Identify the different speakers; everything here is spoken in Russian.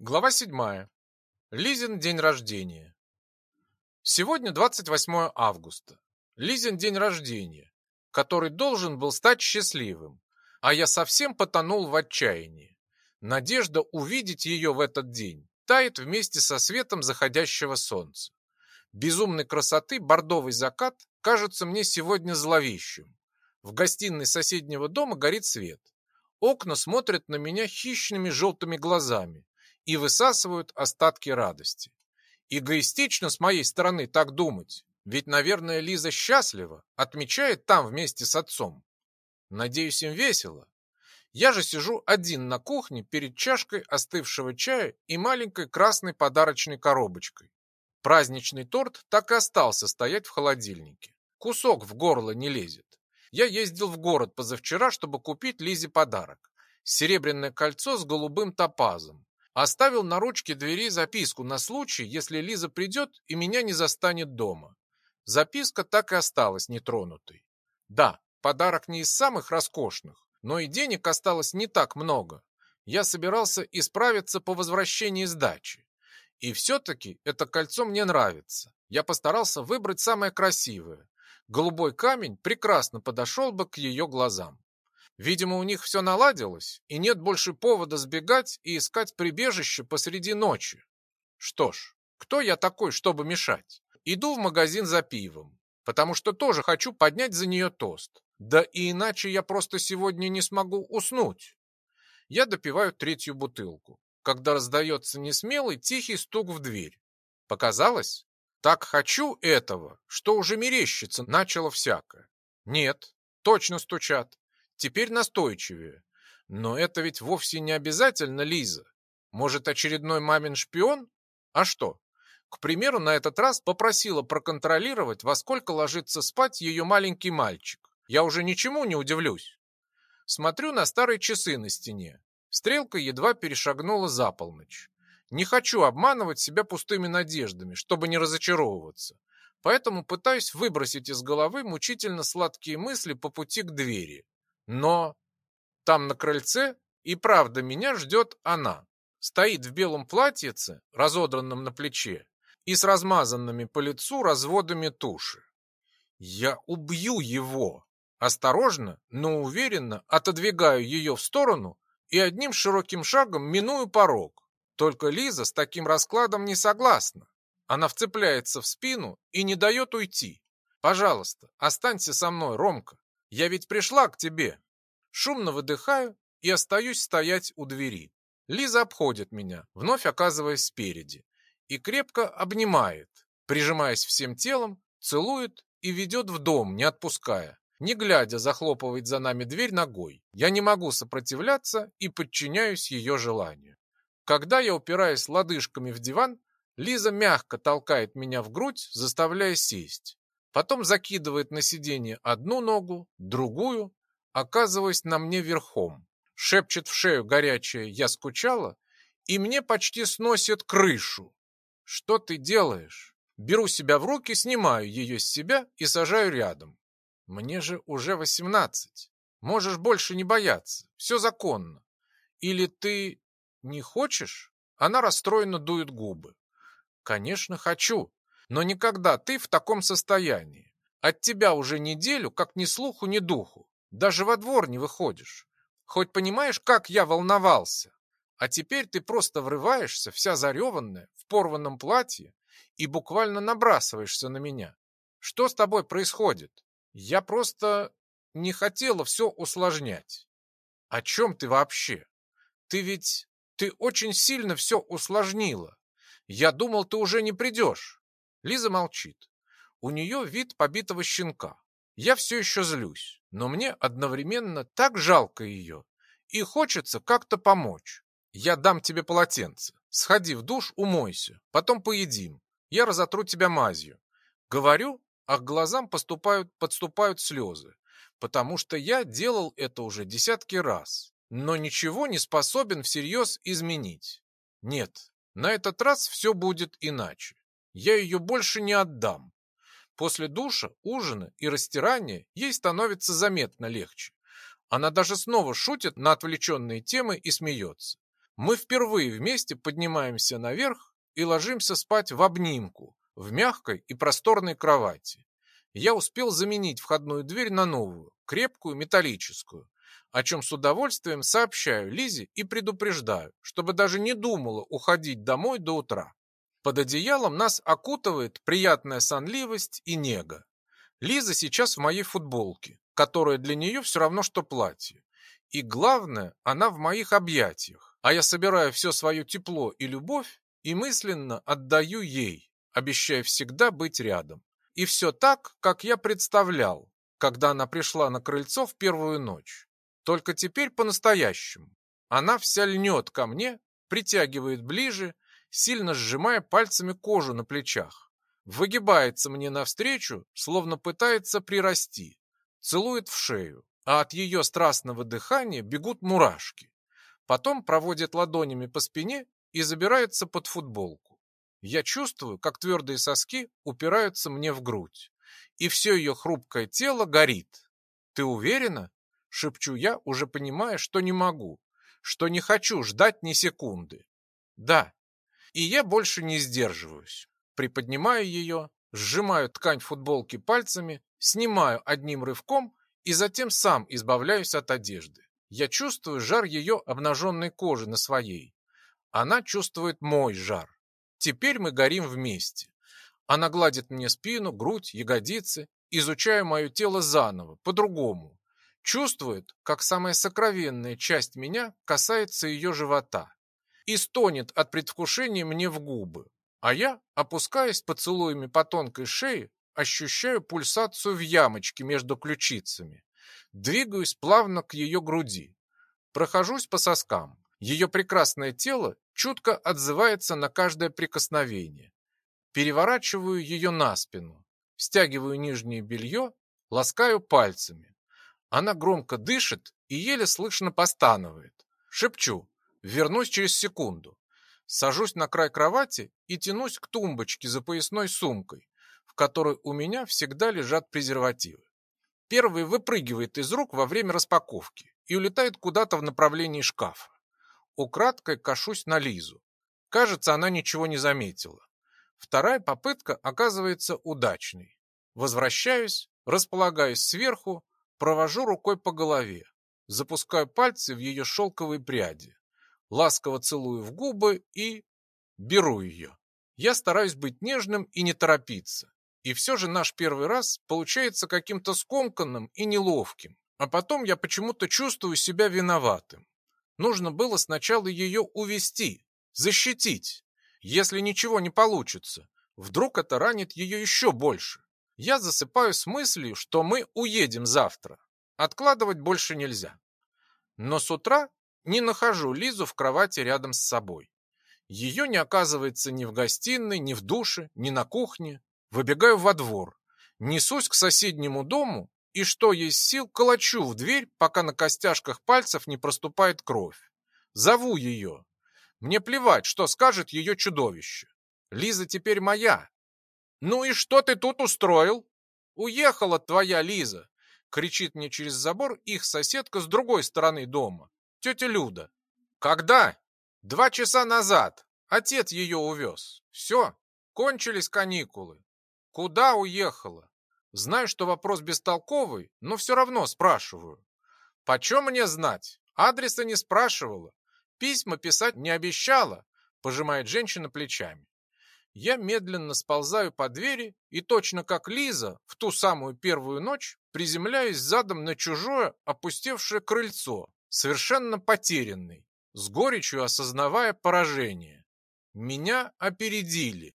Speaker 1: Глава 7. Лизин день рождения. Сегодня 28 августа. Лизин день рождения, который должен был стать счастливым, а я совсем потонул в отчаянии. Надежда увидеть ее в этот день тает вместе со светом заходящего солнца. Безумной красоты бордовый закат кажется мне сегодня зловещим. В гостиной соседнего дома горит свет. Окна смотрят на меня хищными желтыми глазами и высасывают остатки радости. Эгоистично с моей стороны так думать, ведь, наверное, Лиза счастлива, отмечает там вместе с отцом. Надеюсь, им весело. Я же сижу один на кухне перед чашкой остывшего чая и маленькой красной подарочной коробочкой. Праздничный торт так и остался стоять в холодильнике. Кусок в горло не лезет. Я ездил в город позавчера, чтобы купить Лизе подарок. Серебряное кольцо с голубым топазом. Оставил на ручке двери записку на случай, если Лиза придет и меня не застанет дома. Записка так и осталась нетронутой. Да, подарок не из самых роскошных, но и денег осталось не так много. Я собирался исправиться по возвращении с дачи. И все-таки это кольцо мне нравится. Я постарался выбрать самое красивое. Голубой камень прекрасно подошел бы к ее глазам. Видимо, у них все наладилось, и нет больше повода сбегать и искать прибежище посреди ночи. Что ж, кто я такой, чтобы мешать? Иду в магазин за пивом, потому что тоже хочу поднять за нее тост. Да и иначе я просто сегодня не смогу уснуть. Я допиваю третью бутылку, когда раздается несмелый тихий стук в дверь. Показалось? Так хочу этого, что уже мерещится начало всякое. Нет, точно стучат. Теперь настойчивее. Но это ведь вовсе не обязательно Лиза. Может, очередной мамин шпион? А что? К примеру, на этот раз попросила проконтролировать, во сколько ложится спать ее маленький мальчик. Я уже ничему не удивлюсь. Смотрю на старые часы на стене. Стрелка едва перешагнула за полночь. Не хочу обманывать себя пустыми надеждами, чтобы не разочаровываться. Поэтому пытаюсь выбросить из головы мучительно сладкие мысли по пути к двери. Но там на крыльце и правда меня ждет она. Стоит в белом платьице, разодранном на плече, и с размазанными по лицу разводами туши. Я убью его. Осторожно, но уверенно отодвигаю ее в сторону и одним широким шагом миную порог. Только Лиза с таким раскладом не согласна. Она вцепляется в спину и не дает уйти. Пожалуйста, останься со мной, Ромка. Я ведь пришла к тебе. Шумно выдыхаю и остаюсь стоять у двери. Лиза обходит меня, вновь оказываясь спереди, и крепко обнимает, прижимаясь всем телом, целует и ведет в дом, не отпуская. Не глядя, захлопывает за нами дверь ногой. Я не могу сопротивляться и подчиняюсь ее желанию. Когда я упираюсь лодыжками в диван, Лиза мягко толкает меня в грудь, заставляя сесть. Потом закидывает на сиденье одну ногу, другую, оказываясь на мне верхом. Шепчет в шею горячее «я скучала» и мне почти сносит крышу. Что ты делаешь? Беру себя в руки, снимаю ее с себя и сажаю рядом. Мне же уже восемнадцать. Можешь больше не бояться. Все законно. Или ты не хочешь? Она расстроенно дует губы. Конечно, хочу но никогда ты в таком состоянии. От тебя уже неделю, как ни слуху, ни духу. Даже во двор не выходишь. Хоть понимаешь, как я волновался. А теперь ты просто врываешься, вся зареванная, в порванном платье, и буквально набрасываешься на меня. Что с тобой происходит? Я просто не хотела все усложнять. О чем ты вообще? Ты ведь... Ты очень сильно все усложнила. Я думал, ты уже не придешь. Лиза молчит. У нее вид побитого щенка. Я все еще злюсь, но мне одновременно так жалко ее. И хочется как-то помочь. Я дам тебе полотенце. Сходи в душ, умойся. Потом поедим. Я разотру тебя мазью. Говорю, а к глазам поступают, подступают слезы. Потому что я делал это уже десятки раз. Но ничего не способен всерьез изменить. Нет, на этот раз все будет иначе. Я ее больше не отдам. После душа, ужина и растирания ей становится заметно легче. Она даже снова шутит на отвлеченные темы и смеется. Мы впервые вместе поднимаемся наверх и ложимся спать в обнимку, в мягкой и просторной кровати. Я успел заменить входную дверь на новую, крепкую, металлическую, о чем с удовольствием сообщаю Лизе и предупреждаю, чтобы даже не думала уходить домой до утра. Под одеялом нас окутывает приятная сонливость и нега. Лиза сейчас в моей футболке, которая для нее все равно, что платье. И главное, она в моих объятиях, а я собираю все свое тепло и любовь и мысленно отдаю ей, обещая всегда быть рядом. И все так, как я представлял, когда она пришла на крыльцо в первую ночь. Только теперь по-настоящему. Она вся льнет ко мне, притягивает ближе, сильно сжимая пальцами кожу на плечах. Выгибается мне навстречу, словно пытается прирасти. Целует в шею, а от ее страстного дыхания бегут мурашки. Потом проводит ладонями по спине и забирается под футболку. Я чувствую, как твердые соски упираются мне в грудь, и все ее хрупкое тело горит. «Ты уверена?» — шепчу я, уже понимая, что не могу, что не хочу ждать ни секунды. «Да». И я больше не сдерживаюсь. Приподнимаю ее, сжимаю ткань футболки пальцами, снимаю одним рывком и затем сам избавляюсь от одежды. Я чувствую жар ее обнаженной кожи на своей. Она чувствует мой жар. Теперь мы горим вместе. Она гладит мне спину, грудь, ягодицы, изучая мое тело заново, по-другому. Чувствует, как самая сокровенная часть меня касается ее живота. И стонет от предвкушения мне в губы. А я, опускаясь поцелуями по тонкой шее, ощущаю пульсацию в ямочке между ключицами. Двигаюсь плавно к ее груди. Прохожусь по соскам. Ее прекрасное тело чутко отзывается на каждое прикосновение. Переворачиваю ее на спину, стягиваю нижнее белье, ласкаю пальцами. Она громко дышит и еле слышно постанывает. Шепчу, вернусь через секунду. Сажусь на край кровати и тянусь к тумбочке за поясной сумкой, в которой у меня всегда лежат презервативы. Первый выпрыгивает из рук во время распаковки и улетает куда-то в направлении шкафа. Украдкой кашусь на Лизу. Кажется, она ничего не заметила. Вторая попытка оказывается удачной. Возвращаюсь, располагаюсь сверху, провожу рукой по голове, запускаю пальцы в ее шелковые пряди ласково целую в губы и беру ее. Я стараюсь быть нежным и не торопиться. И все же наш первый раз получается каким-то скомканным и неловким. А потом я почему-то чувствую себя виноватым. Нужно было сначала ее увести, защитить. Если ничего не получится, вдруг это ранит ее еще больше. Я засыпаю с мыслью, что мы уедем завтра. Откладывать больше нельзя. Но с утра не нахожу Лизу в кровати рядом с собой. Ее не оказывается ни в гостиной, ни в душе, ни на кухне. Выбегаю во двор, несусь к соседнему дому и, что есть сил, колочу в дверь, пока на костяшках пальцев не проступает кровь. Зову ее. Мне плевать, что скажет ее чудовище. Лиза теперь моя. Ну и что ты тут устроил? Уехала твоя Лиза, кричит мне через забор их соседка с другой стороны дома тетя Люда. Когда? Два часа назад. Отец ее увез. Все, кончились каникулы. Куда уехала? Знаю, что вопрос бестолковый, но все равно спрашиваю. Почем мне знать? Адреса не спрашивала. Письма писать не обещала, пожимает женщина плечами. Я медленно сползаю по двери и точно как Лиза в ту самую первую ночь приземляюсь задом на чужое опустевшее крыльцо совершенно потерянный, с горечью осознавая поражение. Меня опередили.